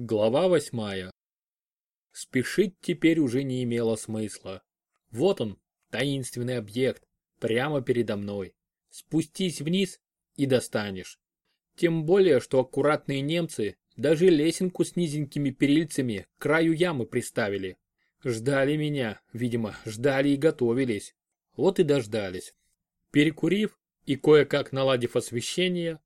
Глава восьмая. Спешить теперь уже не имело смысла. Вот он, таинственный объект, прямо передо мной. Спустись вниз и достанешь. Тем более, что аккуратные немцы даже лесенку с низенькими перильцами к краю ямы приставили. Ждали меня, видимо, ждали и готовились. Вот и дождались. Перекурив и кое-как наладив освещение,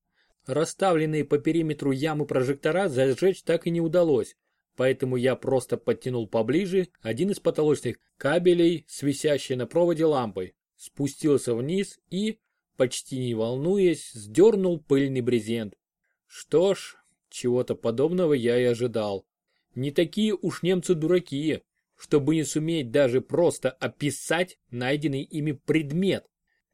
Расставленные по периметру ямы прожектора зажечь так и не удалось, поэтому я просто подтянул поближе один из потолочных кабелей с висящей на проводе лампой, спустился вниз и, почти не волнуясь, сдернул пыльный брезент. Что ж, чего-то подобного я и ожидал. Не такие уж немцы дураки, чтобы не суметь даже просто описать найденный ими предмет.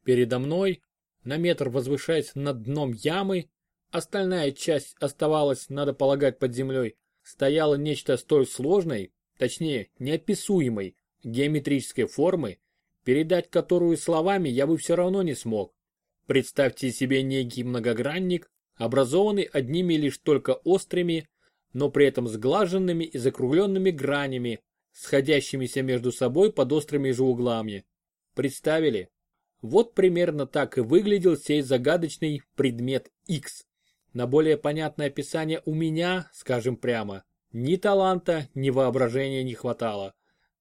Передо мной, на метр возвышаясь над дном ямы, Остальная часть оставалась, надо полагать, под землей. Стояло нечто столь сложной, точнее, неописуемой, геометрической формы, передать которую словами я бы все равно не смог. Представьте себе некий многогранник, образованный одними лишь только острыми, но при этом сглаженными и закругленными гранями, сходящимися между собой под острыми же углами. Представили? Вот примерно так и выглядел сей загадочный предмет X. На более понятное описание у меня, скажем прямо, ни таланта, ни воображения не хватало.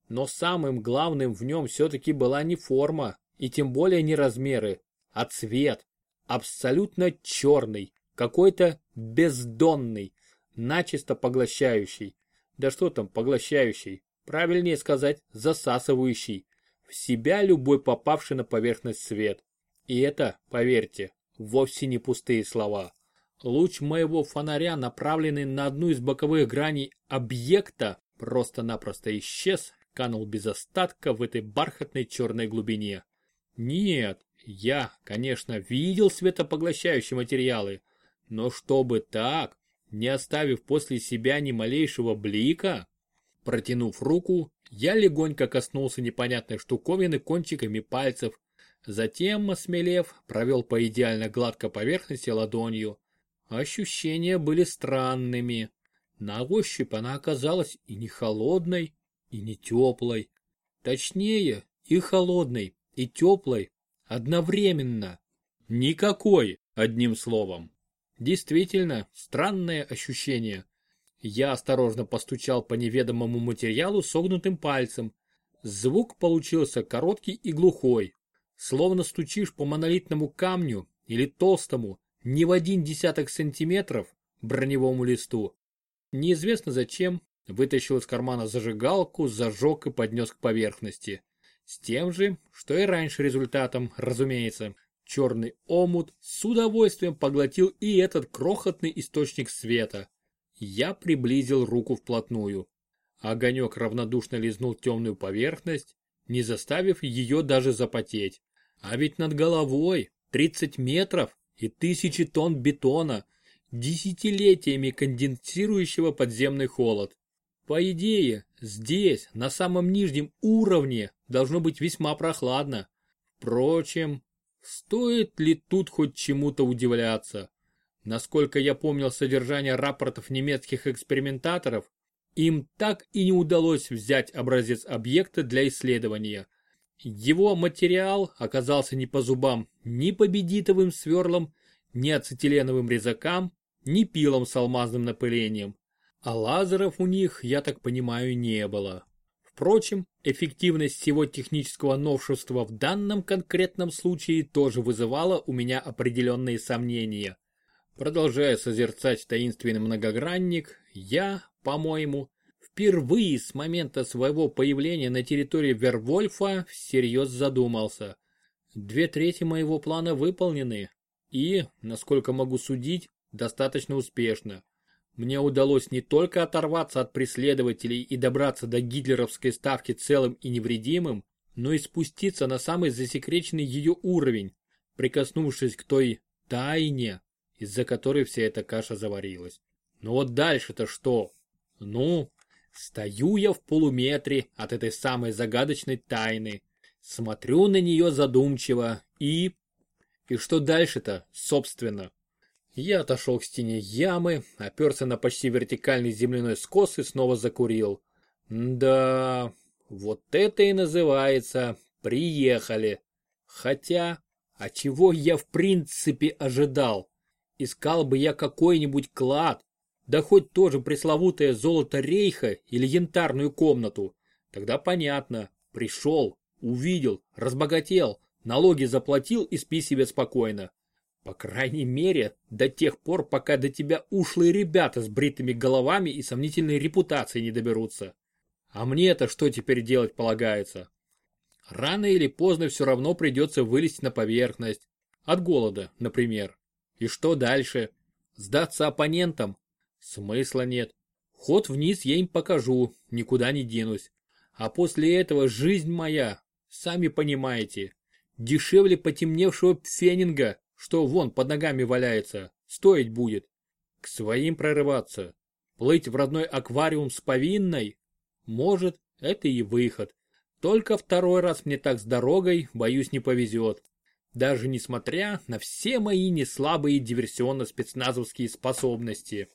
Но самым главным в нем все-таки была не форма, и тем более не размеры, а цвет. Абсолютно черный, какой-то бездонный, начисто поглощающий. Да что там поглощающий, правильнее сказать засасывающий. В себя любой попавший на поверхность свет. И это, поверьте, вовсе не пустые слова. Луч моего фонаря, направленный на одну из боковых граней объекта, просто-напросто исчез, канул без остатка в этой бархатной черной глубине. Нет, я, конечно, видел светопоглощающие материалы, но чтобы так, не оставив после себя ни малейшего блика, протянув руку, я легонько коснулся непонятной штуковины кончиками пальцев, затем, осмелев, провел по идеально гладкой поверхности ладонью. Ощущения были странными. На ощупь она оказалась и не холодной, и не теплой. Точнее, и холодной, и теплой одновременно. Никакой, одним словом. Действительно, странное ощущение. Я осторожно постучал по неведомому материалу согнутым пальцем. Звук получился короткий и глухой, словно стучишь по монолитному камню или толстому, не в один десяток сантиметров броневому листу. Неизвестно зачем, вытащил из кармана зажигалку, зажег и поднес к поверхности. С тем же, что и раньше результатом, разумеется. Черный омут с удовольствием поглотил и этот крохотный источник света. Я приблизил руку вплотную. Огонек равнодушно лизнул темную поверхность, не заставив ее даже запотеть. А ведь над головой 30 метров и тысячи тонн бетона, десятилетиями конденсирующего подземный холод. По идее, здесь, на самом нижнем уровне, должно быть весьма прохладно. Впрочем, стоит ли тут хоть чему-то удивляться? Насколько я помнил содержание рапортов немецких экспериментаторов, им так и не удалось взять образец объекта для исследования – его материал оказался не по зубам ни победитовым сверлом, ни ацетиленовым резакам, ни пилом с алмазным напылением. А лазеров у них, я так понимаю, не было. Впрочем, эффективность всего технического новшества в данном конкретном случае тоже вызывала у меня определенные сомнения. Продолжая созерцать таинственный многогранник, я, по-моему, впервые с момента своего появления на территории Вервольфа всерьез задумался. Две трети моего плана выполнены и, насколько могу судить, достаточно успешно. Мне удалось не только оторваться от преследователей и добраться до гитлеровской ставки целым и невредимым, но и спуститься на самый засекреченный ее уровень, прикоснувшись к той тайне, из-за которой вся эта каша заварилась. Но вот дальше-то что? Ну, Стою я в полуметре от этой самой загадочной тайны, смотрю на нее задумчиво и... И что дальше-то, собственно? Я отошел к стене ямы, оперся на почти вертикальный земляной скос и снова закурил. Да, вот это и называется «приехали». Хотя, а чего я в принципе ожидал? Искал бы я какой-нибудь клад, да хоть тоже пресловутое золото рейха или янтарную комнату. Тогда понятно, пришел, увидел, разбогател, налоги заплатил и спи себе спокойно. По крайней мере, до тех пор, пока до тебя ушлые ребята с бритыми головами и сомнительной репутацией не доберутся. А мне-то что теперь делать полагается? Рано или поздно все равно придется вылезть на поверхность. От голода, например. И что дальше? Сдаться оппонентам? Смысла нет. Ход вниз я им покажу, никуда не денусь. А после этого жизнь моя, сами понимаете, дешевле потемневшего пфенинга, что вон под ногами валяется, стоить будет. К своим прорываться, плыть в родной аквариум с повинной, может, это и выход. Только второй раз мне так с дорогой, боюсь, не повезет. Даже несмотря на все мои неслабые диверсионно-спецназовские способности.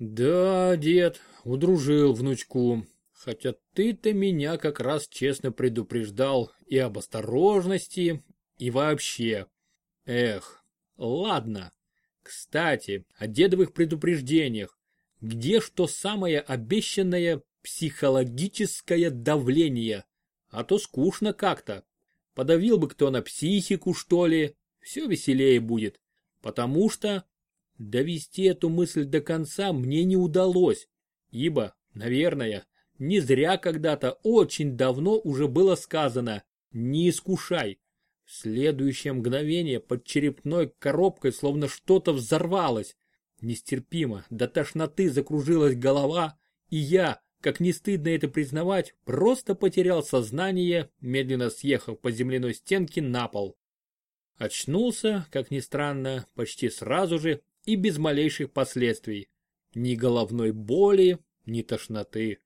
Да, дед, удружил внучку. Хотя ты-то меня как раз честно предупреждал и об осторожности, и вообще. Эх, ладно. Кстати, о дедовых предупреждениях. Где что самое обещанное психологическое давление? А то скучно как-то. Подавил бы кто на психику, что ли, все веселее будет. Потому что довести эту мысль до конца мне не удалось, ибо, наверное, не зря когда-то очень давно уже было сказано «не искушай». В следующее мгновение под черепной коробкой словно что-то взорвалось. Нестерпимо, до тошноты закружилась голова, и я, как не стыдно это признавать, просто потерял сознание, медленно съехав по земляной стенке на пол. Очнулся, как ни странно, почти сразу же и без малейших последствий. Ни головной боли, ни тошноты.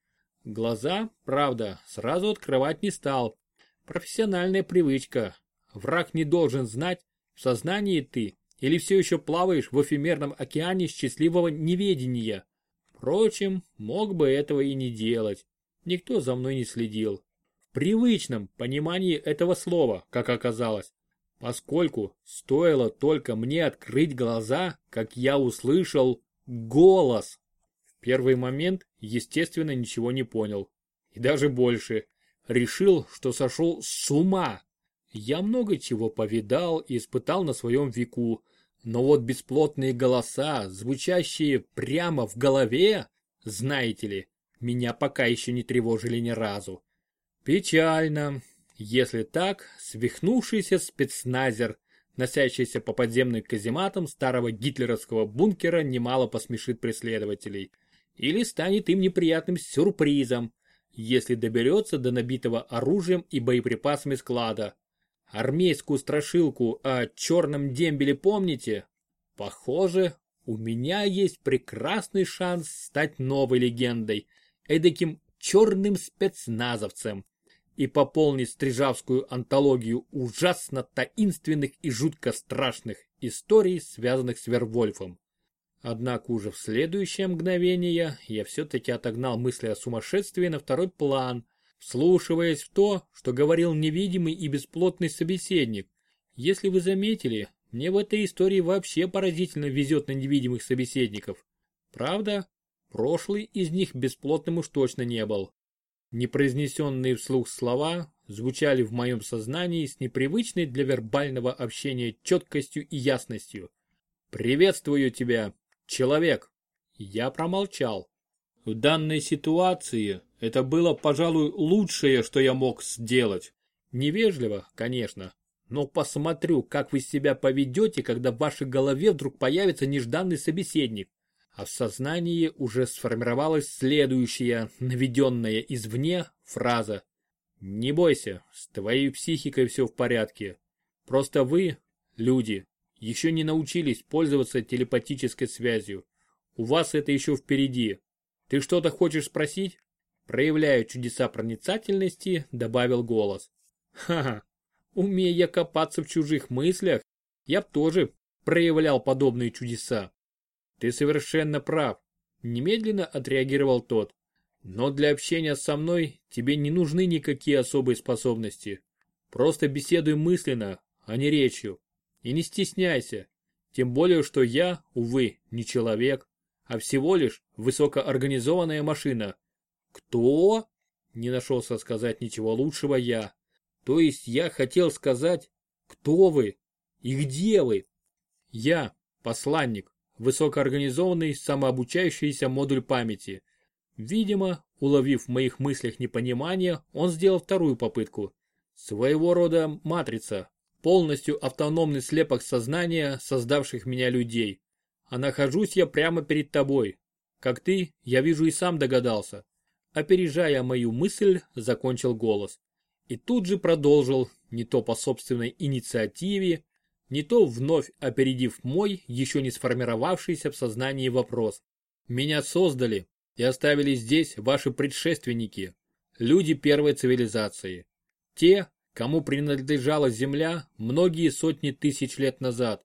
Глаза, правда, сразу открывать не стал. Профессиональная привычка. Враг не должен знать, в сознании ты или все еще плаваешь в эфемерном океане счастливого неведения. Впрочем, мог бы этого и не делать. Никто за мной не следил. В привычном понимании этого слова, как оказалось. Поскольку стоило только мне открыть глаза, как я услышал голос. В первый момент, естественно, ничего не понял. И даже больше. Решил, что сошел с ума. Я много чего повидал и испытал на своем веку, но вот бесплотные голоса, звучащие прямо в голове, знаете ли, меня пока еще не тревожили ни разу. Печально. Если так, свихнувшийся спецназер, носящийся по подземным казематам старого гитлеровского бункера, немало посмешит преследователей. Или станет им неприятным сюрпризом, если доберется до набитого оружием и боеприпасами склада. Армейскую страшилку о черном дембеле помните? Похоже, у меня есть прекрасный шанс стать новой легендой, эдаким черным спецназовцем и пополнить стрижавскую антологию ужасно таинственных и жутко страшных историй, связанных с Вервольфом. Однако уже в следующее мгновение я все-таки отогнал мысли о сумасшествии на второй план вслушиваясь в то, что говорил невидимый и бесплотный собеседник. Если вы заметили, мне в этой истории вообще поразительно везет на невидимых собеседников. Правда, прошлый из них бесплотным уж точно не был. Непроизнесенные вслух слова звучали в моем сознании с непривычной для вербального общения четкостью и ясностью. «Приветствую тебя, человек!» Я промолчал. В данной ситуации это было, пожалуй, лучшее, что я мог сделать. Невежливо, конечно, но посмотрю, как вы себя поведете, когда в вашей голове вдруг появится нежданный собеседник. А в сознании уже сформировалась следующая, наведенная извне, фраза. Не бойся, с твоей психикой все в порядке. Просто вы, люди, еще не научились пользоваться телепатической связью. У вас это еще впереди. Ты что-то хочешь спросить? Проявляя чудеса проницательности, добавил голос. Ха-ха, умея копаться в чужих мыслях, я б тоже проявлял подобные чудеса. Ты совершенно прав, немедленно отреагировал тот. Но для общения со мной тебе не нужны никакие особые способности. Просто беседуй мысленно, а не речью. И не стесняйся. Тем более, что я, увы, не человек, а всего лишь высокоорганизованная машина. Кто? Не нашелся сказать ничего лучшего я. То есть я хотел сказать, кто вы и где вы? Я, посланник, высокоорганизованный самообучающийся модуль памяти. Видимо, уловив в моих мыслях непонимание, он сделал вторую попытку. Своего рода матрица, полностью автономный слепок сознания создавших меня людей. А нахожусь я прямо перед тобой. Как ты, я вижу и сам догадался. Опережая мою мысль, закончил голос. И тут же продолжил, не то по собственной инициативе, не то вновь опередив мой, еще не сформировавшийся в сознании вопрос. Меня создали и оставили здесь ваши предшественники, люди первой цивилизации. Те, кому принадлежала Земля многие сотни тысяч лет назад.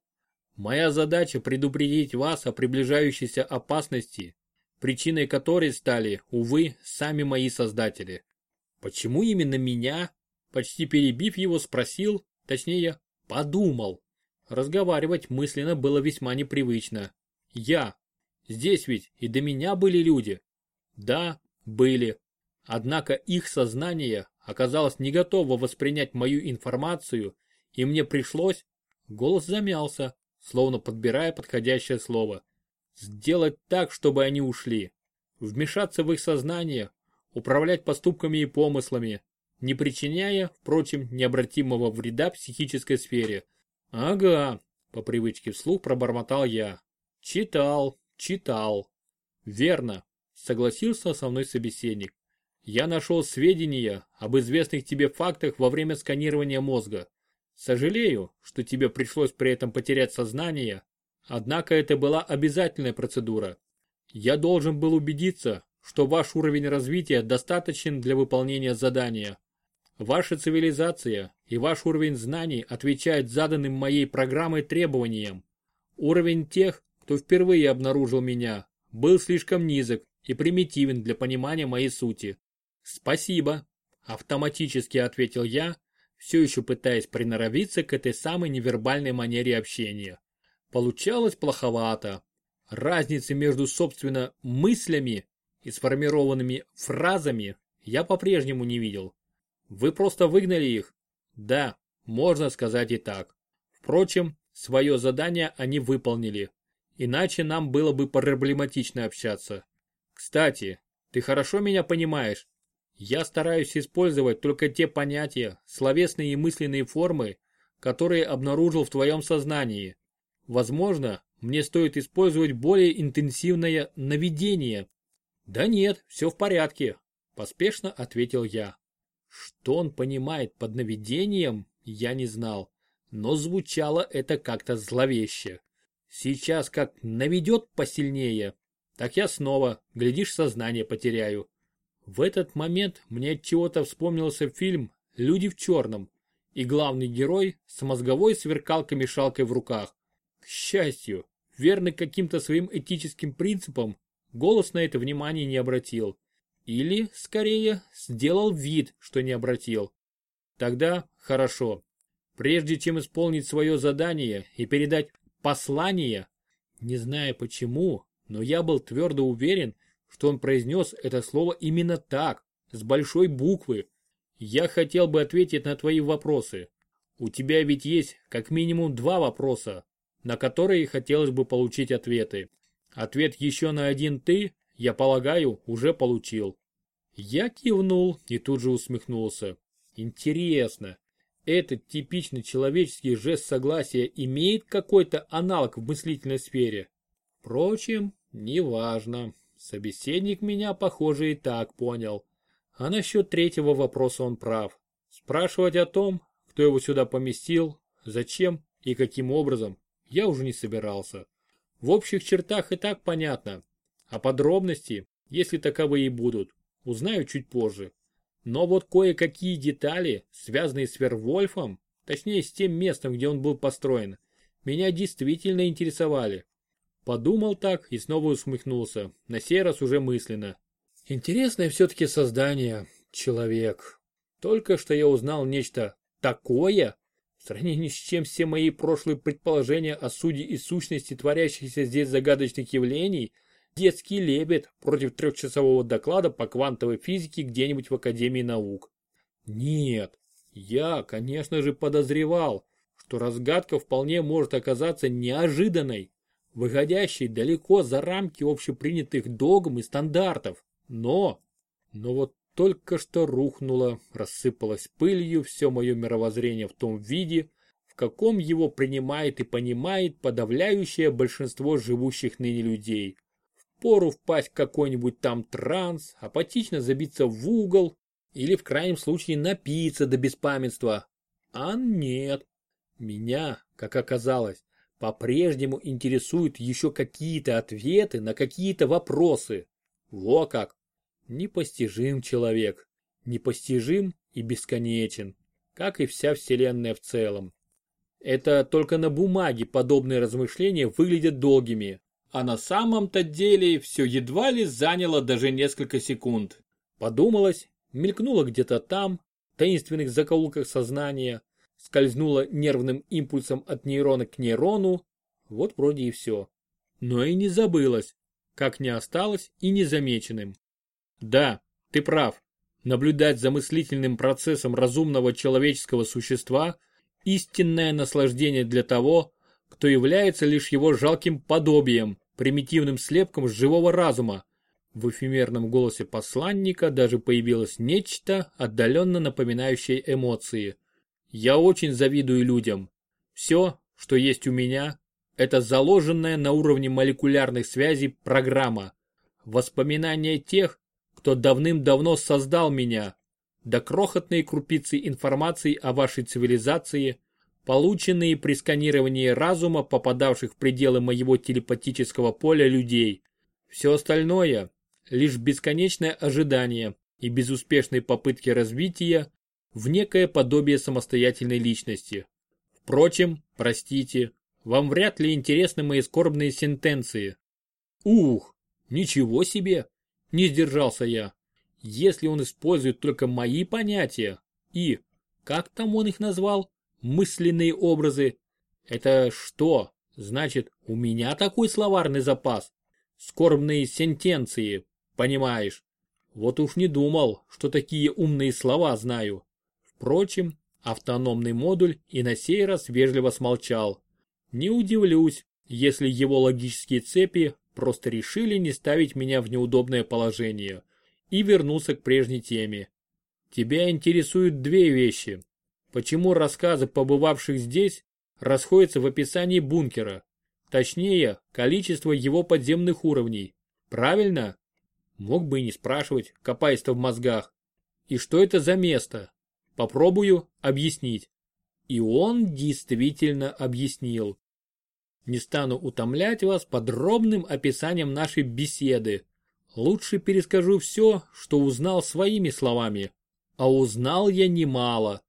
Моя задача предупредить вас о приближающейся опасности, причиной которой стали, увы, сами мои создатели. Почему именно меня? Почти перебив его, спросил, точнее, подумал. Разговаривать мысленно было весьма непривычно. Я. Здесь ведь и до меня были люди. Да, были. Однако их сознание оказалось не готово воспринять мою информацию, и мне пришлось, голос замялся, словно подбирая подходящее слово, сделать так, чтобы они ушли, вмешаться в их сознание, управлять поступками и помыслами, не причиняя, впрочем, необратимого вреда психической сфере. Ага, по привычке вслух пробормотал я. Читал, читал. Верно, согласился со мной собеседник. Я нашел сведения об известных тебе фактах во время сканирования мозга. Сожалею, что тебе пришлось при этом потерять сознание, однако это была обязательная процедура. Я должен был убедиться, что ваш уровень развития достаточен для выполнения задания. Ваша цивилизация и ваш уровень знаний отвечают заданным моей программой требованиям. Уровень тех, кто впервые обнаружил меня, был слишком низок и примитивен для понимания моей сути. «Спасибо», – автоматически ответил я, все еще пытаясь приноровиться к этой самой невербальной манере общения. Получалось плоховато. Разницы между, собственно, мыслями и сформированными фразами я по-прежнему не видел. Вы просто выгнали их? Да, можно сказать и так. Впрочем, свое задание они выполнили. Иначе нам было бы проблематично общаться. Кстати, ты хорошо меня понимаешь? Я стараюсь использовать только те понятия, словесные и мысленные формы, которые обнаружил в твоем сознании. Возможно, мне стоит использовать более интенсивное наведение. Да нет, все в порядке, поспешно ответил я. Что он понимает под наведением, я не знал, но звучало это как-то зловеще. Сейчас как наведет посильнее, так я снова, глядишь, сознание потеряю. В этот момент мне от чего-то вспомнился фильм «Люди в черном» и главный герой с мозговой сверкалкой-мешалкой в руках. К счастью, верный каким-то своим этическим принципам, голос на это внимание не обратил. Или, скорее, сделал вид, что не обратил. Тогда хорошо. Прежде чем исполнить свое задание и передать послание, не зная почему, но я был твердо уверен, что он произнес это слово именно так, с большой буквы. Я хотел бы ответить на твои вопросы. У тебя ведь есть как минимум два вопроса, на которые хотелось бы получить ответы. Ответ еще на один ты, я полагаю, уже получил. Я кивнул и тут же усмехнулся. Интересно, этот типичный человеческий жест согласия имеет какой-то аналог в мыслительной сфере? Впрочем, неважно. Собеседник меня, похоже, и так понял. А насчет третьего вопроса он прав. Спрашивать о том, кто его сюда поместил, зачем и каким образом, я уже не собирался. В общих чертах и так понятно. А подробности, если таковые и будут, узнаю чуть позже. Но вот кое-какие детали, связанные с Вервольфом, точнее с тем местом, где он был построен, меня действительно интересовали. Подумал так и снова усмехнулся, на сей раз уже мысленно. Интересное все-таки создание, человек. Только что я узнал нечто такое, в сравнении с чем все мои прошлые предположения о суде и сущности творящихся здесь загадочных явлений – детский лебед против трехчасового доклада по квантовой физике где-нибудь в Академии наук. Нет, я, конечно же, подозревал, что разгадка вполне может оказаться неожиданной, выходящей далеко за рамки общепринятых догм и стандартов. Но, но вот только что рухнуло, рассыпалось пылью все мое мировоззрение в том виде, в каком его принимает и понимает подавляющее большинство живущих ныне людей. Впору впасть в какой-нибудь там транс, апатично забиться в угол или в крайнем случае напиться до беспамятства. А нет. Меня, как оказалось, по-прежнему интересуют еще какие-то ответы на какие-то вопросы. Во как! Непостижим человек, непостижим и бесконечен, как и вся Вселенная в целом. Это только на бумаге подобные размышления выглядят долгими, а на самом-то деле все едва ли заняло даже несколько секунд. Подумалось, мелькнуло где-то там, в таинственных закоулках сознания, скользнуло нервным импульсом от нейрона к нейрону, вот вроде и все. Но и не забылось, как не осталось и незамеченным. Да, ты прав. Наблюдать за мыслительным процессом разумного человеческого существа – истинное наслаждение для того, кто является лишь его жалким подобием, примитивным слепком живого разума. В эфемерном голосе посланника даже появилось нечто, отдаленно напоминающее эмоции. Я очень завидую людям. Все, что есть у меня, это заложенная на уровне молекулярных связей программа. Воспоминания тех, кто давным-давно создал меня, да крохотные крупицы информации о вашей цивилизации, полученные при сканировании разума, попадавших в пределы моего телепатического поля людей. Все остальное – лишь бесконечное ожидание и безуспешные попытки развития в некое подобие самостоятельной личности. Впрочем, простите, вам вряд ли интересны мои скорбные сентенции. Ух, ничего себе! Не сдержался я. Если он использует только мои понятия и, как там он их назвал, мысленные образы, это что, значит, у меня такой словарный запас? Скорбные сентенции, понимаешь? Вот уж не думал, что такие умные слова знаю. Впрочем, автономный модуль и на сей раз вежливо смолчал. Не удивлюсь, если его логические цепи просто решили не ставить меня в неудобное положение и вернулся к прежней теме. Тебя интересуют две вещи. Почему рассказы побывавших здесь расходятся в описании бункера, точнее, количество его подземных уровней. Правильно? Мог бы и не спрашивать, копаясь-то в мозгах. И что это за место? Попробую объяснить. И он действительно объяснил. Не стану утомлять вас подробным описанием нашей беседы. Лучше перескажу все, что узнал своими словами. А узнал я немало.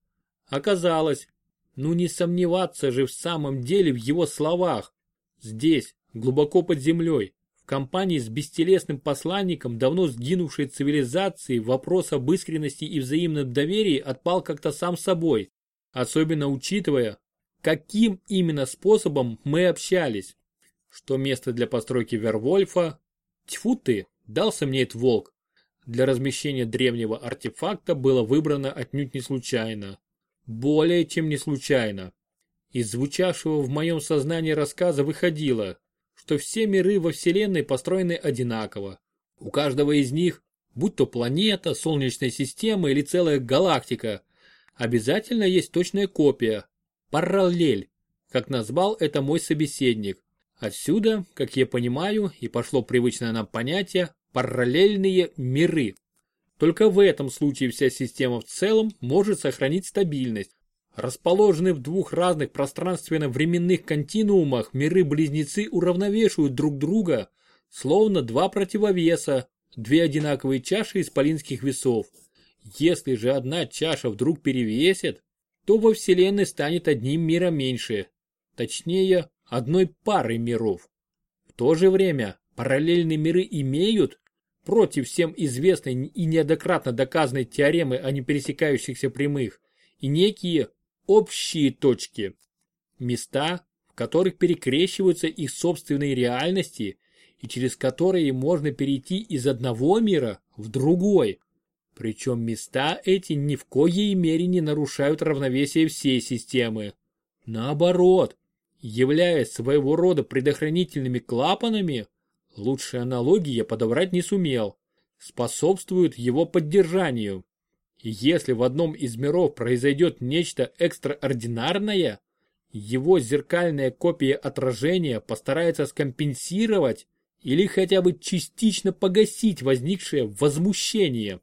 Оказалось, ну не сомневаться же в самом деле в его словах. Здесь, глубоко под землей, в компании с бестелесным посланником давно сгинувшей цивилизации вопрос об искренности и взаимном доверии отпал как-то сам собой. Особенно учитывая, каким именно способом мы общались. Что место для постройки Вервольфа, тьфу ты, дался мне этот волк, для размещения древнего артефакта было выбрано отнюдь не случайно. Более чем не случайно. Из звучавшего в моем сознании рассказа выходило, что все миры во Вселенной построены одинаково. У каждого из них, будь то планета, Солнечная система или целая галактика, обязательно есть точная копия, параллель, как назвал это мой собеседник. Отсюда, как я понимаю, и пошло привычное нам понятие параллельные миры. Только в этом случае вся система в целом может сохранить стабильность. Расположенные в двух разных пространственно-временных континуумах миры-близнецы уравновешивают друг друга, словно два противовеса, две одинаковые чаши исполинских весов. Если же одна чаша вдруг перевесит, то во Вселенной станет одним миром меньше, точнее, одной парой миров. В то же время параллельные миры имеют, против всем известной и неоднократно доказанной теоремы о непересекающихся прямых, и некие общие точки. Места, в которых перекрещиваются их собственные реальности и через которые можно перейти из одного мира в другой. Причем места эти ни в коей мере не нарушают равновесие всей системы. Наоборот, являясь своего рода предохранительными клапанами, лучшей аналогии я подобрать не сумел, способствуют его поддержанию. И если в одном из миров произойдет нечто экстраординарное, его зеркальная копия отражения постарается скомпенсировать или хотя бы частично погасить возникшее возмущение.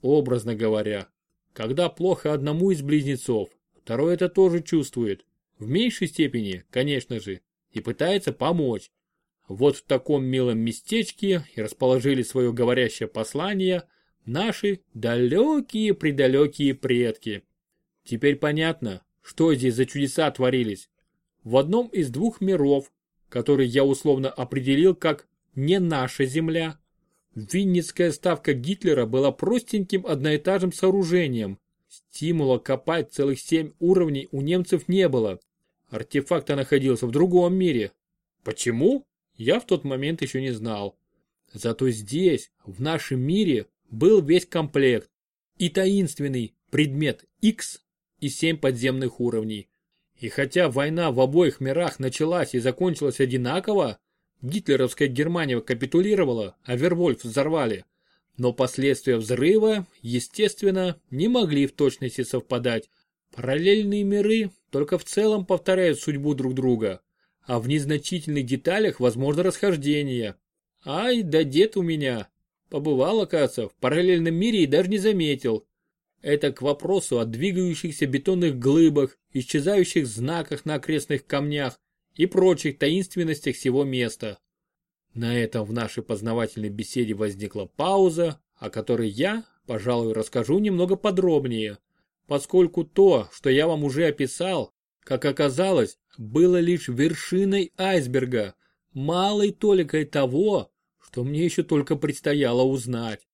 Образно говоря, когда плохо одному из близнецов, второй это тоже чувствует. В меньшей степени, конечно же, и пытается помочь. Вот в таком милом местечке и расположили свое говорящее послание наши далекие-предалекие предки. Теперь понятно, что здесь за чудеса творились. В одном из двух миров, который я условно определил как «не наша земля», Винницкая ставка Гитлера была простеньким одноэтажным сооружением. Стимула копать целых семь уровней у немцев не было. Артефакт находился в другом мире. Почему? Я в тот момент еще не знал. Зато здесь, в нашем мире, был весь комплект. И таинственный предмет X и семь подземных уровней. И хотя война в обоих мирах началась и закончилась одинаково, гитлеровская Германия капитулировала, а Вервольф взорвали, но последствия взрыва, естественно, не могли в точности совпадать. Параллельные миры только в целом повторяют судьбу друг друга, а в незначительных деталях возможно расхождение. Ай, да дед у меня. Побывал, оказывается, в параллельном мире и даже не заметил, это к вопросу о двигающихся бетонных глыбах, исчезающих знаках на окрестных камнях и прочих таинственностях всего места. На этом в нашей познавательной беседе возникла пауза, о которой я, пожалуй, расскажу немного подробнее, поскольку то, что я вам уже описал, как оказалось, было лишь вершиной айсберга, малой толикой того, что мне еще только предстояло узнать.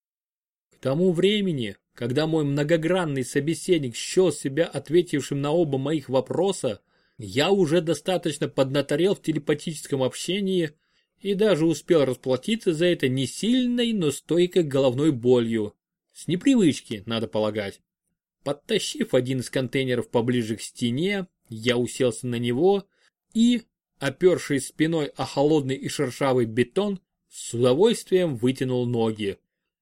К тому времени, когда мой многогранный собеседник счел себя ответившим на оба моих вопроса, я уже достаточно поднаторел в телепатическом общении и даже успел расплатиться за это не сильной, но стойкой головной болью. С непривычки, надо полагать. Подтащив один из контейнеров поближе к стене, я уселся на него и, опершись спиной о холодный и шершавый бетон, с удовольствием вытянул ноги.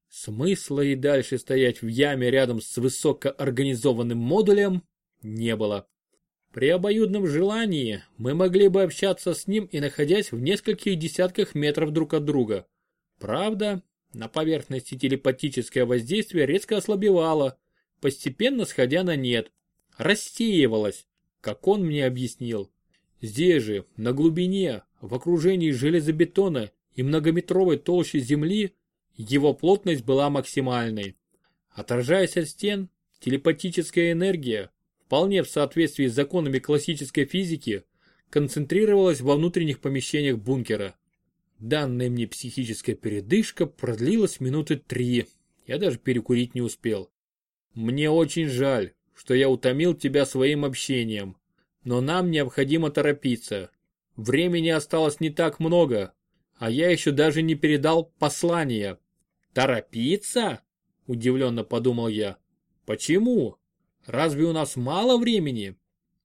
Смысла и дальше стоять в яме рядом с высокоорганизованным модулем не было. При обоюдном желании мы могли бы общаться с ним и находясь в нескольких десятках метров друг от друга. Правда, на поверхности телепатическое воздействие резко ослабевало, постепенно сходя на нет. Рассеивалось, как он мне объяснил. Здесь же, на глубине, в окружении железобетона и многометровой толщи земли, его плотность была максимальной. Отражаясь от стен, телепатическая энергия, вполне в соответствии с законами классической физики, концентрировалась во внутренних помещениях бункера. Данная мне психическая передышка продлилась минуты три. Я даже перекурить не успел. Мне очень жаль, что я утомил тебя своим общением, но нам необходимо торопиться. Времени осталось не так много, а я еще даже не передал послание. «Торопиться?» – удивленно подумал я. «Почему? Разве у нас мало времени?»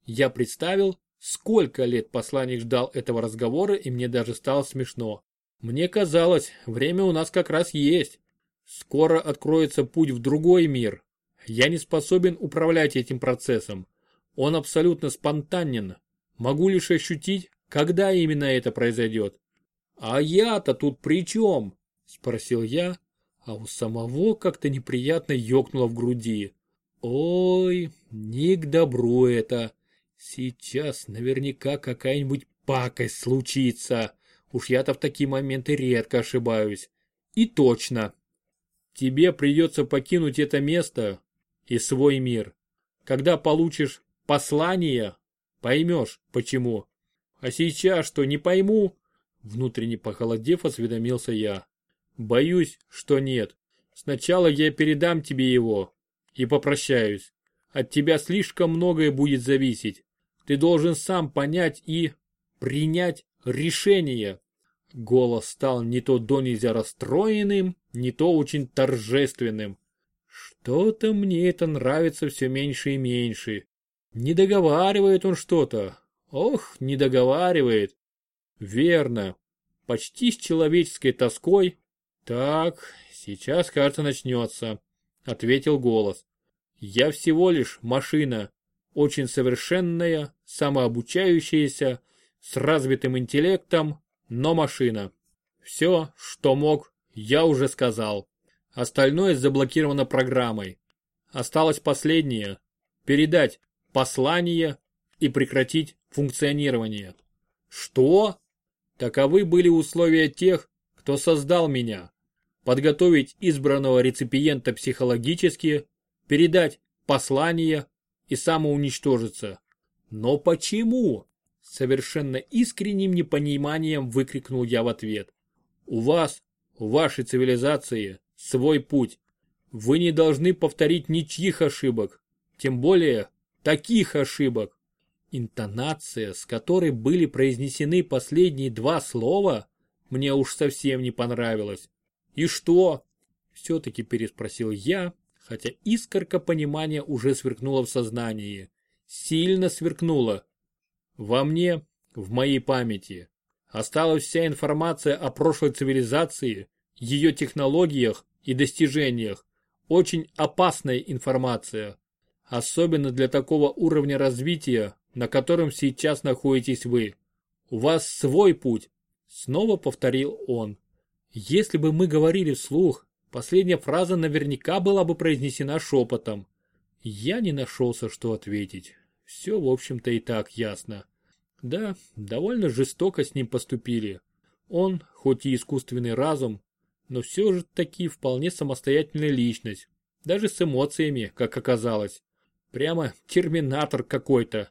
Я представил, сколько лет посланник ждал этого разговора, и мне даже стало смешно. Мне казалось, время у нас как раз есть. Скоро откроется путь в другой мир. Я не способен управлять этим процессом. Он абсолютно спонтанен. Могу лишь ощутить, когда именно это произойдет. «А я-то тут при чем?» – спросил я, а у самого как-то неприятно ёкнуло в груди. Ой, не к добру это. Сейчас наверняка какая-нибудь пакость случится. Уж я-то в такие моменты редко ошибаюсь. И точно. Тебе придется покинуть это место и свой мир. Когда получишь послание, поймешь, почему. А сейчас что, не пойму? Внутренне похолодев, осведомился я. Боюсь, что нет. Сначала я передам тебе его и попрощаюсь. От тебя слишком многое будет зависеть. Ты должен сам понять и принять решение. Голос стал не то до нельзя расстроенным, не то очень торжественным. Что-то мне это нравится все меньше и меньше. Не договаривает он что-то. Ох, не договаривает. Верно. Почти с человеческой тоской. Так, сейчас, кажется, начнется, ответил голос. Я всего лишь машина, очень совершенная, самообучающаяся, с развитым интеллектом, но машина. Все, что мог, я уже сказал. Остальное заблокировано программой. Осталось последнее – передать послание и прекратить функционирование. Что? Таковы были условия тех, кто создал меня. Подготовить избранного реципиента психологически, передать послание и самоуничтожиться. Но почему? Совершенно искренним непониманием выкрикнул я в ответ. У вас, у вашей цивилизации, свой путь. Вы не должны повторить ничьих ошибок, тем более таких ошибок. Интонация, с которой были произнесены последние два слова, мне уж совсем не понравилась. И что? Все-таки переспросил я, хотя искорка понимания уже сверкнула в сознании. Сильно сверкнула. Во мне, в моей памяти, осталась вся информация о прошлой цивилизации, ее технологиях и достижениях. Очень опасная информация. Особенно для такого уровня развития, на котором сейчас находитесь вы. У вас свой путь, снова повторил он. Если бы мы говорили вслух, последняя фраза наверняка была бы произнесена шепотом. Я не нашелся, что ответить. Все, в общем-то, и так ясно. Да, довольно жестоко с ним поступили. Он, хоть и искусственный разум, но все же таки вполне самостоятельная личность, даже с эмоциями, как оказалось. Прямо терминатор какой-то.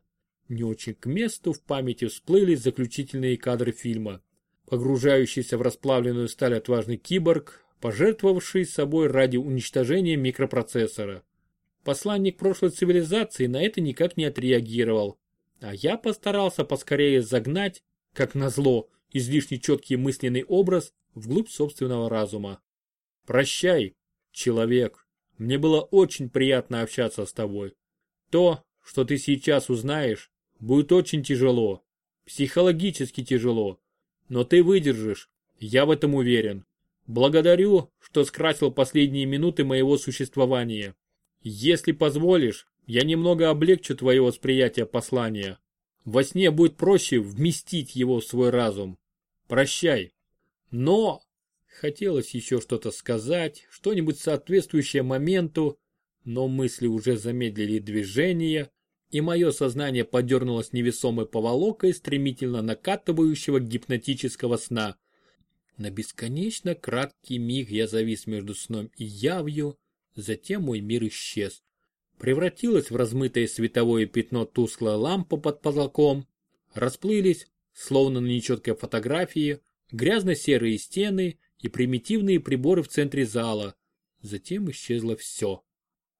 Не очень к месту в памяти всплыли заключительные кадры фильма. Погружающийся в расплавленную сталь отважный киборг, пожертвовавший собой ради уничтожения микропроцессора. Посланник прошлой цивилизации на это никак не отреагировал, а я постарался поскорее загнать, как назло, излишне четкий мысленный образ вглубь собственного разума. Прощай, человек. Мне было очень приятно общаться с тобой. То, что ты сейчас узнаешь, будет очень тяжело. Психологически тяжело. Но ты выдержишь, я в этом уверен. Благодарю, что скрасил последние минуты моего существования. Если позволишь, я немного облегчу твое восприятие послания. Во сне будет проще вместить его в свой разум. Прощай. Но хотелось еще что-то сказать, что-нибудь соответствующее моменту, но мысли уже замедлили движение, и мое сознание подернулось невесомой поволокой стремительно накатывающего гипнотического сна. На бесконечно краткий миг я завис между сном и явью, затем мой мир исчез. Превратилась в размытое световое пятно тусклая лампа под потолком, расплылись, словно на нечеткой фотографии, грязно-серые стены и примитивные приборы в центре зала. Затем исчезло все.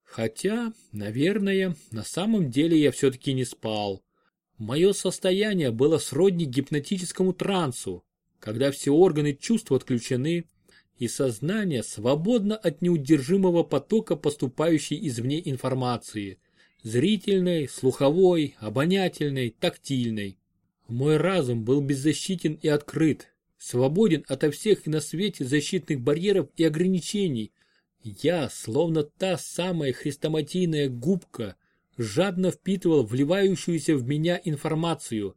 Хотя, наверное, на самом деле я все-таки не спал. Мое состояние было сродни гипнотическому трансу, когда все органы чувств отключены, и сознание свободно от неудержимого потока поступающей извне информации – зрительной, слуховой, обонятельной, тактильной. Мой разум был беззащитен и открыт, свободен ото всех на свете защитных барьеров и ограничений. Я, словно та самая хрестоматийная губка, жадно впитывал вливающуюся в меня информацию.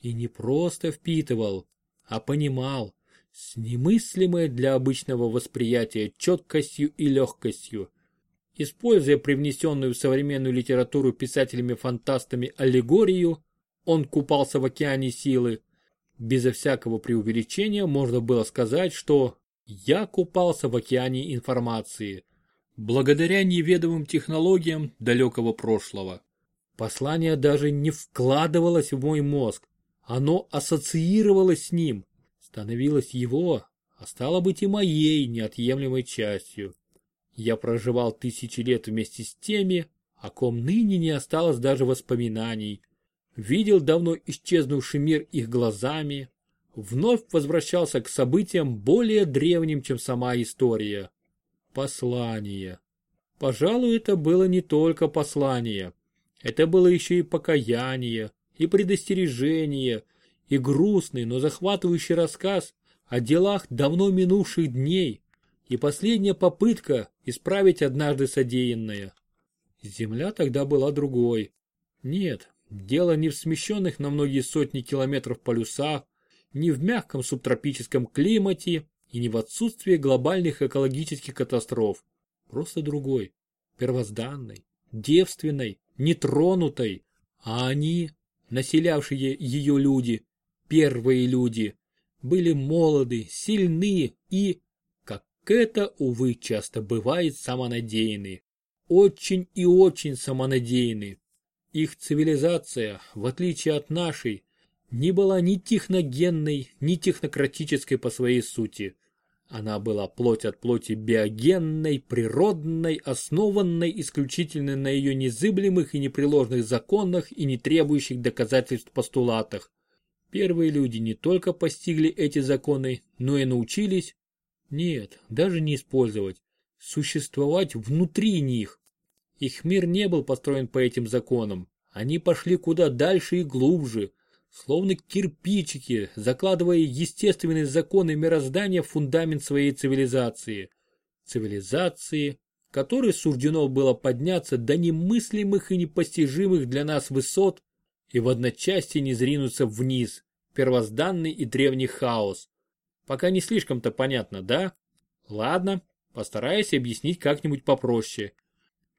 И не просто впитывал, а понимал, с немыслимой для обычного восприятия четкостью и легкостью. Используя привнесенную в современную литературу писателями-фантастами аллегорию, он купался в океане силы, Безо всякого преувеличения можно было сказать, что я купался в океане информации, благодаря неведомым технологиям далекого прошлого. Послание даже не вкладывалось в мой мозг, оно ассоциировалось с ним, становилась его, а стало быть и моей неотъемлемой частью. Я проживал тысячи лет вместе с теми, о ком ныне не осталось даже воспоминаний. Видел давно исчезнувший мир их глазами, вновь возвращался к событиям более древним, чем сама история. Послание. Пожалуй, это было не только послание. Это было еще и покаяние, и предостережение, и грустный, но захватывающий рассказ о делах давно минувших дней, и последняя попытка исправить однажды содеянное. Земля тогда была другой. Нет, дело не в смещенных на многие сотни километров полюсах, не в мягком субтропическом климате и не в отсутствии глобальных экологических катастроф. Просто другой, первозданной, девственной, нетронутой. А они, населявшие ее люди, первые люди, были молоды, сильны и, как это, увы, часто бывает, самонадеянны. Очень и очень самонадеянны. Их цивилизация, в отличие от нашей, не была ни техногенной, ни технократической по своей сути. Она была плоть от плоти биогенной, природной, основанной исключительно на ее незыблемых и непреложных законах и не требующих доказательств постулатах. Первые люди не только постигли эти законы, но и научились, нет, даже не использовать, существовать внутри них. Их мир не был построен по этим законам, они пошли куда дальше и глубже, словно кирпичики, закладывая естественные законы мироздания в фундамент своей цивилизации. Цивилизации, которой суждено было подняться до немыслимых и непостижимых для нас высот и в одночасье не зринуться вниз, первозданный и древний хаос. Пока не слишком-то понятно, да? Ладно, постараюсь объяснить как-нибудь попроще.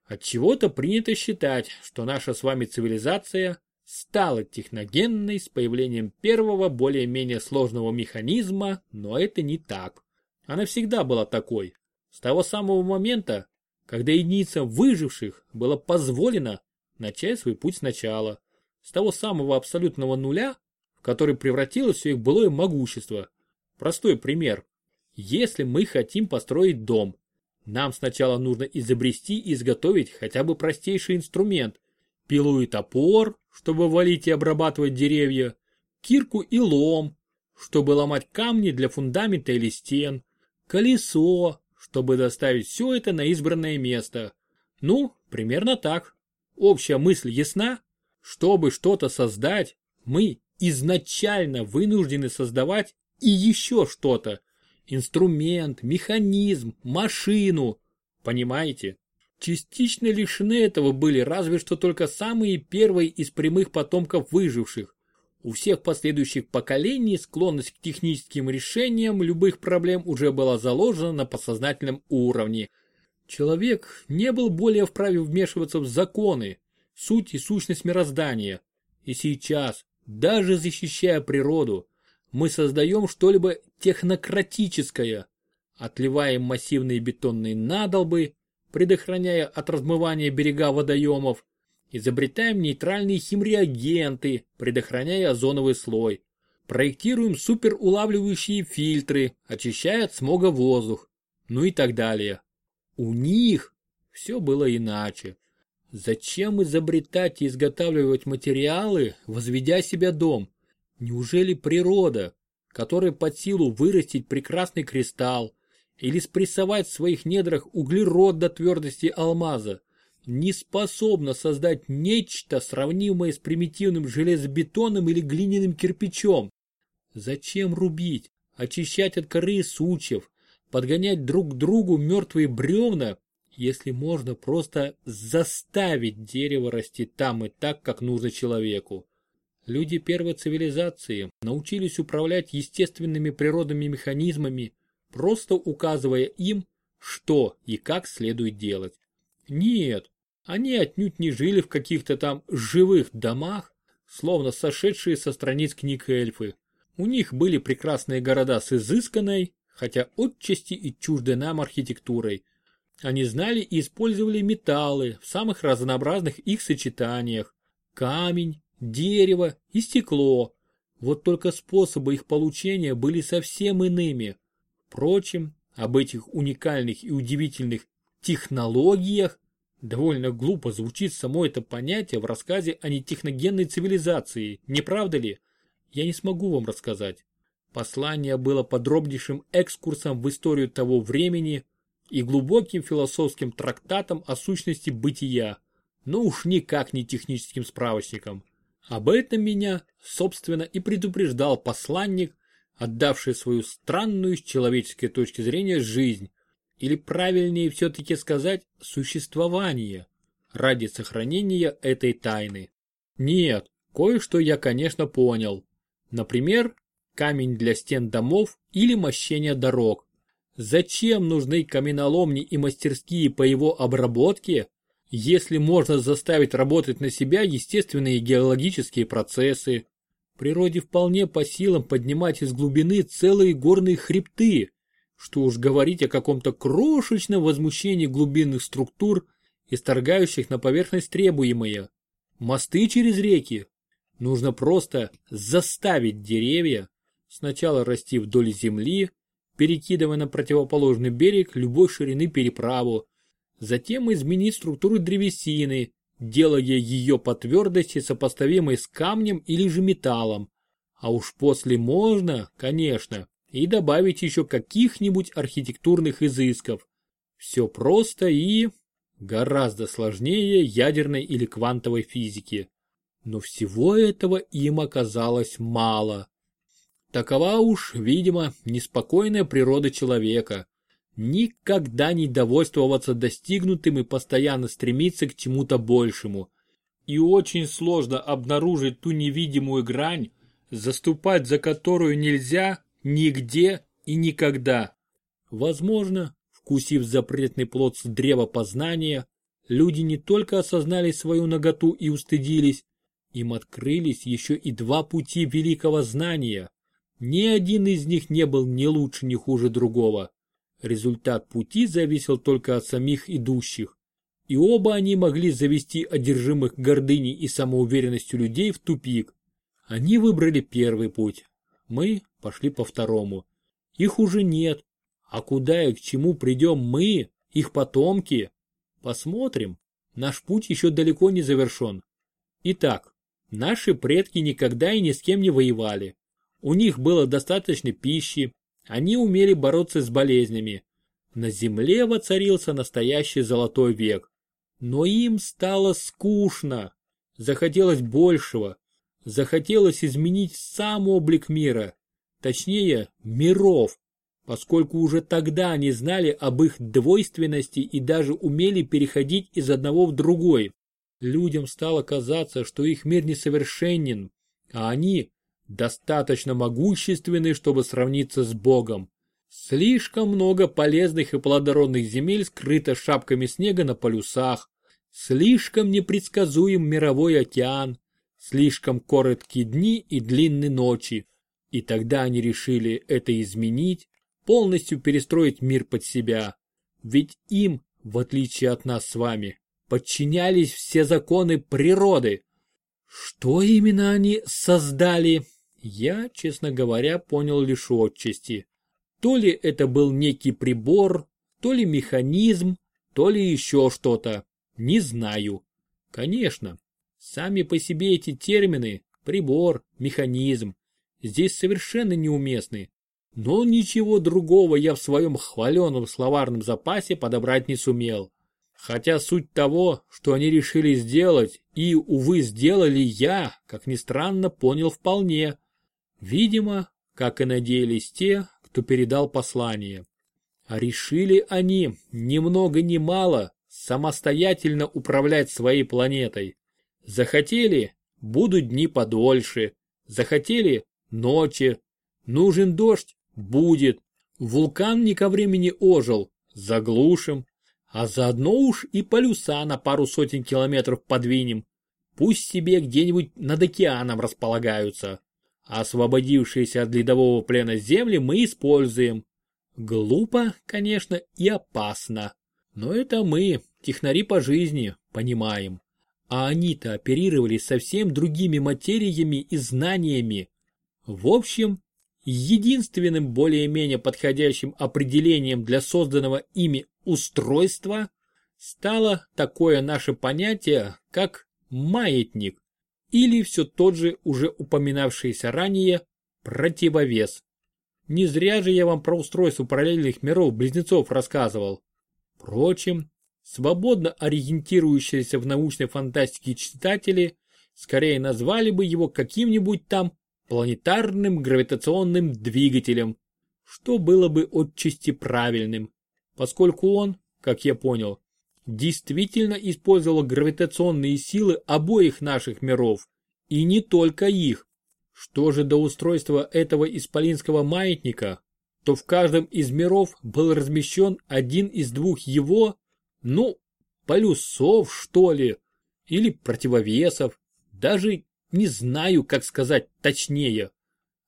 От чего то принято считать, что наша с вами цивилизация стала техногенной с появлением первого более-менее сложного механизма, но это не так. Она всегда была такой. С того самого момента, когда единицам выживших было позволено начать свой путь сначала. С того самого абсолютного нуля, в который превратилось все их былое могущество. Простой пример. Если мы хотим построить дом, нам сначала нужно изобрести и изготовить хотя бы простейший инструмент, пилу и топор, чтобы валить и обрабатывать деревья, кирку и лом, чтобы ломать камни для фундамента или стен, колесо, чтобы доставить все это на избранное место. Ну, примерно так. Общая мысль ясна? Чтобы что-то создать, мы изначально вынуждены создавать и еще что-то. Инструмент, механизм, машину. Понимаете? Частично лишены этого были разве что только самые первые из прямых потомков выживших. У всех последующих поколений склонность к техническим решениям любых проблем уже была заложена на подсознательном уровне. Человек не был более вправе вмешиваться в законы, суть и сущность мироздания. И сейчас, даже защищая природу, мы создаем что-либо технократическое, отливаем массивные бетонные надолбы, предохраняя от размывания берега водоемов, изобретаем нейтральные химреагенты, предохраняя озоновый слой, проектируем суперулавливающие фильтры, очищая от смога воздух, ну и так далее. У них все было иначе. Зачем изобретать и изготавливать материалы, возведя себя дом? Неужели природа, которой под силу вырастить прекрасный кристалл, или спрессовать в своих недрах углерод до твердости алмаза, не способна создать нечто, сравнимое с примитивным железобетоном или глиняным кирпичом. Зачем рубить, очищать от коры сучьев, подгонять друг к другу мертвые бревна, если можно просто заставить дерево расти там и так, как нужно человеку? Люди первой цивилизации научились управлять естественными природными механизмами, просто указывая им, что и как следует делать. Нет, они отнюдь не жили в каких-то там живых домах, словно сошедшие со страниц книг эльфы. У них были прекрасные города с изысканной, хотя отчасти и чуждой нам архитектурой. Они знали и использовали металлы в самых разнообразных их сочетаниях. Камень, дерево и стекло. Вот только способы их получения были совсем иными. Впрочем, об этих уникальных и удивительных технологиях довольно глупо звучит само это понятие в рассказе о нетехногенной цивилизации, не правда ли? Я не смогу вам рассказать. Послание было подробнейшим экскурсом в историю того времени и глубоким философским трактатом о сущности бытия, но уж никак не техническим справочником. Об этом меня, собственно, и предупреждал посланник, отдавший свою странную с человеческой точки зрения жизнь, или правильнее все-таки сказать существование, ради сохранения этой тайны. Нет, кое-что я, конечно, понял. Например, камень для стен домов или мощения дорог. Зачем нужны каменоломни и мастерские по его обработке, если можно заставить работать на себя естественные геологические процессы? Природе вполне по силам поднимать из глубины целые горные хребты, что уж говорить о каком-то крошечном возмущении глубинных структур, исторгающих на поверхность требуемое. Мосты через реки. Нужно просто заставить деревья, сначала расти вдоль земли, перекидывая на противоположный берег любой ширины переправу, затем изменить структуру древесины, делая ее по твердости сопоставимой с камнем или же металлом. А уж после можно, конечно, и добавить еще каких-нибудь архитектурных изысков. Все просто и гораздо сложнее ядерной или квантовой физики. Но всего этого им оказалось мало. Такова уж, видимо, неспокойная природа человека. Никогда не довольствоваться достигнутым и постоянно стремиться к чему-то большему. И очень сложно обнаружить ту невидимую грань, заступать за которую нельзя нигде и никогда. Возможно, вкусив запретный плод с древа познания, люди не только осознали свою наготу и устыдились, им открылись еще и два пути великого знания. Ни один из них не был ни лучше, ни хуже другого. Результат пути зависел только от самих идущих. И оба они могли завести одержимых гордыней и самоуверенностью людей в тупик. Они выбрали первый путь. Мы пошли по второму. Их уже нет. А куда и к чему придем мы, их потомки? Посмотрим. Наш путь еще далеко не завершен. Итак, наши предки никогда и ни с кем не воевали. У них было достаточно пищи, они умели бороться с болезнями. На земле воцарился настоящий золотой век. Но им стало скучно. Захотелось большего. Захотелось изменить сам облик мира. Точнее, миров. Поскольку уже тогда они знали об их двойственности и даже умели переходить из одного в другой. Людям стало казаться, что их мир несовершенен, а они достаточно могущественны, чтобы сравниться с Богом. Слишком много полезных и плодородных земель скрыто шапками снега на полюсах, слишком непредсказуем мировой океан, слишком короткие дни и длинные ночи. И тогда они решили это изменить, полностью перестроить мир под себя. Ведь им, в отличие от нас с вами, подчинялись все законы природы. Что именно они создали, я, честно говоря, понял лишь отчасти. То ли это был некий прибор, то ли механизм, то ли еще что-то. Не знаю. Конечно, сами по себе эти термины прибор, механизм здесь совершенно неуместны. Но ничего другого я в своем хваленном словарном запасе подобрать не сумел. Хотя суть того, что они решили сделать и, увы, сделали я, как ни странно, понял вполне. Видимо, как и надеялись те, кто передал послание. А решили они, ни много ни мало, самостоятельно управлять своей планетой. Захотели – будут дни подольше. Захотели – ночи. Нужен дождь – будет. Вулкан не ко времени ожил – заглушим. А заодно уж и полюса на пару сотен километров подвинем. Пусть себе где-нибудь над океаном располагаются. Освободившиеся от ледового плена земли мы используем. Глупо, конечно, и опасно. Но это мы, технари по жизни, понимаем. А они-то оперировали совсем другими материями и знаниями. В общем, единственным более-менее подходящим определением для созданного ими устройства стало такое наше понятие, как маятник или все тот же уже упоминавшийся ранее противовес. Не зря же я вам про устройство параллельных миров-близнецов рассказывал. Впрочем, свободно ориентирующиеся в научной фантастике читатели скорее назвали бы его каким-нибудь там планетарным гравитационным двигателем, что было бы отчасти правильным, поскольку он, как я понял, действительно использовал гравитационные силы обоих наших миров, и не только их. Что же до устройства этого исполинского маятника, то в каждом из миров был размещен один из двух его, ну, полюсов, что ли, или противовесов, даже не знаю, как сказать точнее.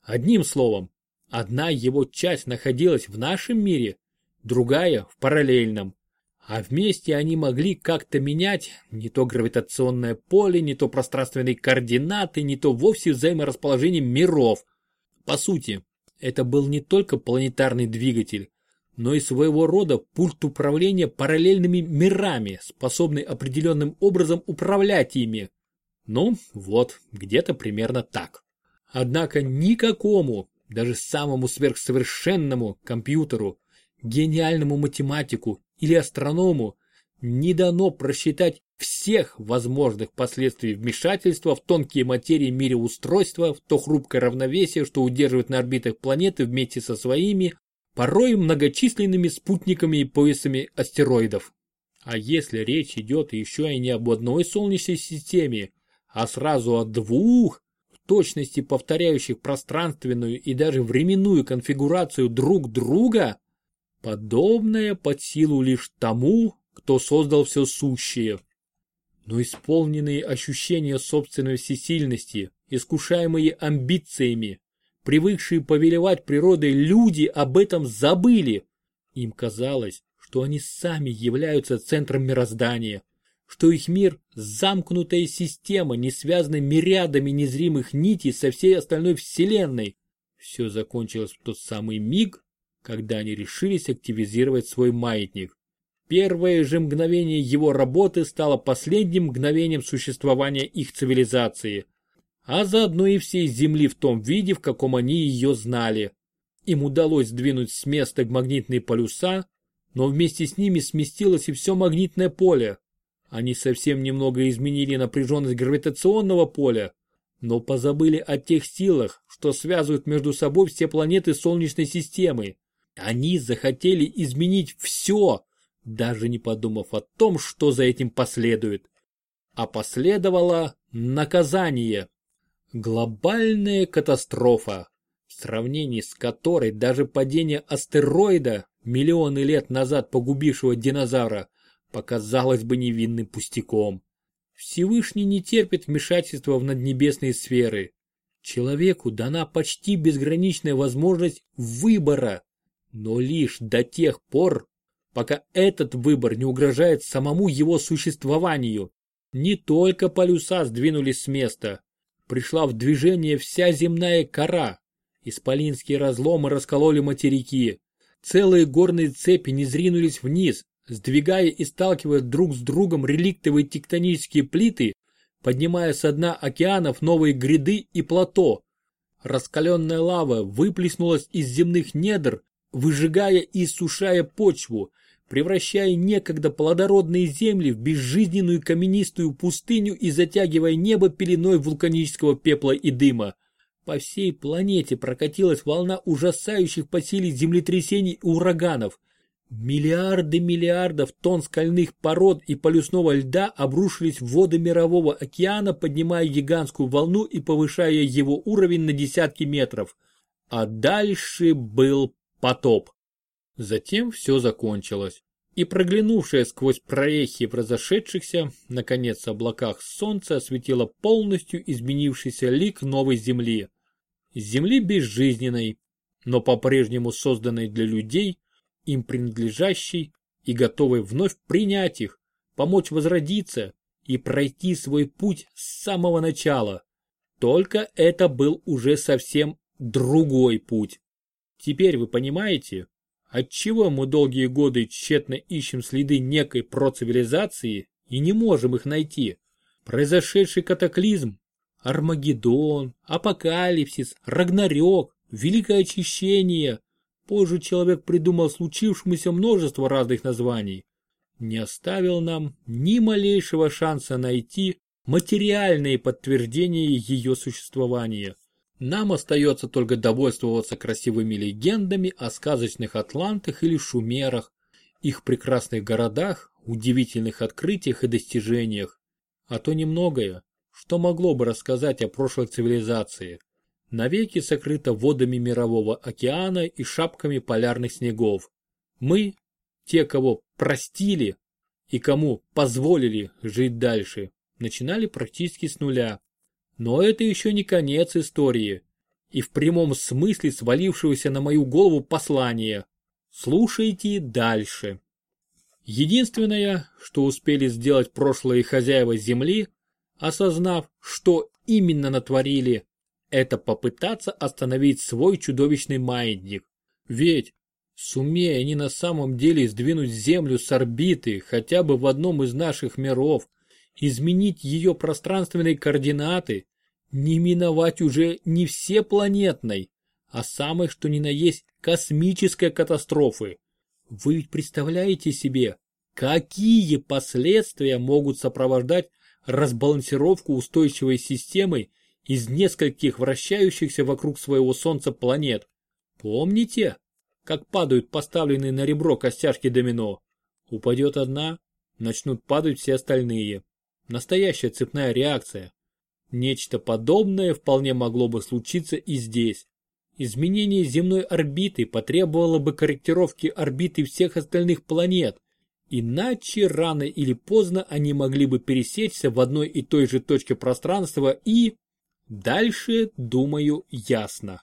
Одним словом, одна его часть находилась в нашем мире, другая в параллельном. А вместе они могли как-то менять не то гравитационное поле, не то пространственные координаты, не то вовсе взаиморасположение миров. По сути, это был не только планетарный двигатель, но и своего рода пульт управления параллельными мирами, способный определенным образом управлять ими. Ну, вот, где-то примерно так. Однако никакому, даже самому сверхсовершенному компьютеру, гениальному математику или астроному не дано просчитать всех возможных последствий вмешательства в тонкие материи мироустройства, в то хрупкое равновесие, что удерживает на орбитах планеты вместе со своими, порой многочисленными спутниками и поясами астероидов. А если речь идет еще и не об одной Солнечной системе, а сразу о двух, в точности повторяющих пространственную и даже временную конфигурацию друг друга, Подобное под силу лишь тому, кто создал все сущее. Но исполненные ощущения собственной всесильности, искушаемые амбициями, привыкшие повелевать природой люди об этом забыли. Им казалось, что они сами являются центром мироздания, что их мир – замкнутая система, не связанная мириадами незримых нитей со всей остальной вселенной. Все закончилось в тот самый миг, когда они решились активизировать свой маятник. Первое же мгновение его работы стало последним мгновением существования их цивилизации, а заодно и всей Земли в том виде, в каком они ее знали. Им удалось сдвинуть с места магнитные полюса, но вместе с ними сместилось и все магнитное поле. Они совсем немного изменили напряженность гравитационного поля, но позабыли о тех силах, что связывают между собой все планеты Солнечной системы. Они захотели изменить все, даже не подумав о том, что за этим последует. А последовало наказание. Глобальная катастрофа, в сравнении с которой даже падение астероида, миллионы лет назад погубившего динозавра, показалось бы невинным пустяком. Всевышний не терпит вмешательства в наднебесные сферы. Человеку дана почти безграничная возможность выбора но лишь до тех пор, пока этот выбор не угрожает самому его существованию. Не только полюса сдвинулись с места, пришла в движение вся земная кора. Исполинские разломы раскололи материки. Целые горные цепи не зринулись вниз, сдвигая и сталкивая друг с другом реликтовые тектонические плиты, поднимая со дна океанов новые гряды и плато. Раскаленная лава выплеснулась из земных недр выжигая и иссушая почву, превращая некогда плодородные земли в безжизненную каменистую пустыню и затягивая небо пеленой вулканического пепла и дыма. По всей планете прокатилась волна ужасающих по силе землетрясений и ураганов. Миллиарды миллиардов тонн скальных пород и полюсного льда обрушились в воды мирового океана, поднимая гигантскую волну и повышая его уровень на десятки метров. А дальше был потоп. Затем все закончилось, и проглянувшее сквозь прорехи в разошедшихся, наконец, облаках солнце осветило полностью изменившийся лик новой земли. Земли безжизненной, но по-прежнему созданной для людей, им принадлежащей и готовой вновь принять их, помочь возродиться и пройти свой путь с самого начала. Только это был уже совсем другой путь. Теперь вы понимаете, отчего мы долгие годы тщетно ищем следы некой процивилизации и не можем их найти. Произошедший катаклизм, Армагеддон, Апокалипсис, Рагнарёк, Великое Очищение. Позже человек придумал случившемуся множество разных названий. Не оставил нам ни малейшего шанса найти материальные подтверждения ее существования. Нам остается только довольствоваться красивыми легендами о сказочных атлантах или шумерах, их прекрасных городах, удивительных открытиях и достижениях, а то немногое, что могло бы рассказать о прошлой цивилизации, навеки сокрыто водами мирового океана и шапками полярных снегов. Мы, те, кого простили и кому позволили жить дальше, начинали практически с нуля. Но это еще не конец истории и в прямом смысле свалившегося на мою голову послания. Слушайте дальше. Единственное, что успели сделать прошлые хозяева земли, осознав, что именно натворили, это попытаться остановить свой чудовищный маятник. Ведь, сумея они на самом деле сдвинуть Землю с орбиты хотя бы в одном из наших миров, изменить ее пространственные координаты, не миновать уже не все планетной, а самой что ни на есть космической катастрофы. Вы ведь представляете себе, какие последствия могут сопровождать разбалансировку устойчивой системы из нескольких вращающихся вокруг своего Солнца планет. Помните, как падают поставленные на ребро костяшки домино? Упадет одна, начнут падать все остальные. Настоящая цепная реакция. Нечто подобное вполне могло бы случиться и здесь. Изменение земной орбиты потребовало бы корректировки орбиты всех остальных планет, иначе рано или поздно они могли бы пересечься в одной и той же точке пространства и... Дальше, думаю, ясно.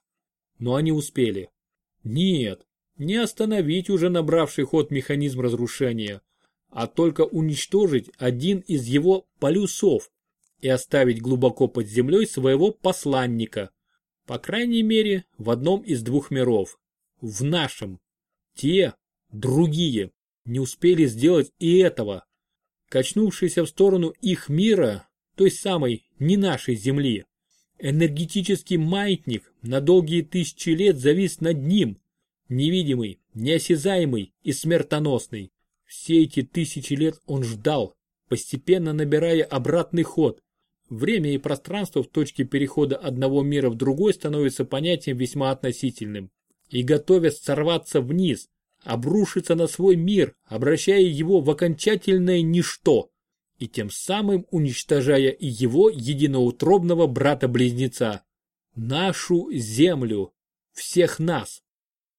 Но они успели. Нет, не остановить уже набравший ход механизм разрушения – а только уничтожить один из его полюсов и оставить глубоко под землей своего посланника. По крайней мере, в одном из двух миров. В нашем. Те, другие, не успели сделать и этого. Качнувшийся в сторону их мира, той самой, не нашей Земли, энергетический маятник на долгие тысячи лет завис над ним, невидимый, неосязаемый и смертоносный. Все эти тысячи лет он ждал, постепенно набирая обратный ход. Время и пространство в точке перехода одного мира в другой становится понятием весьма относительным. И готовясь сорваться вниз, обрушиться на свой мир, обращая его в окончательное ничто, и тем самым уничтожая и его единоутробного брата-близнеца. Нашу землю. Всех нас.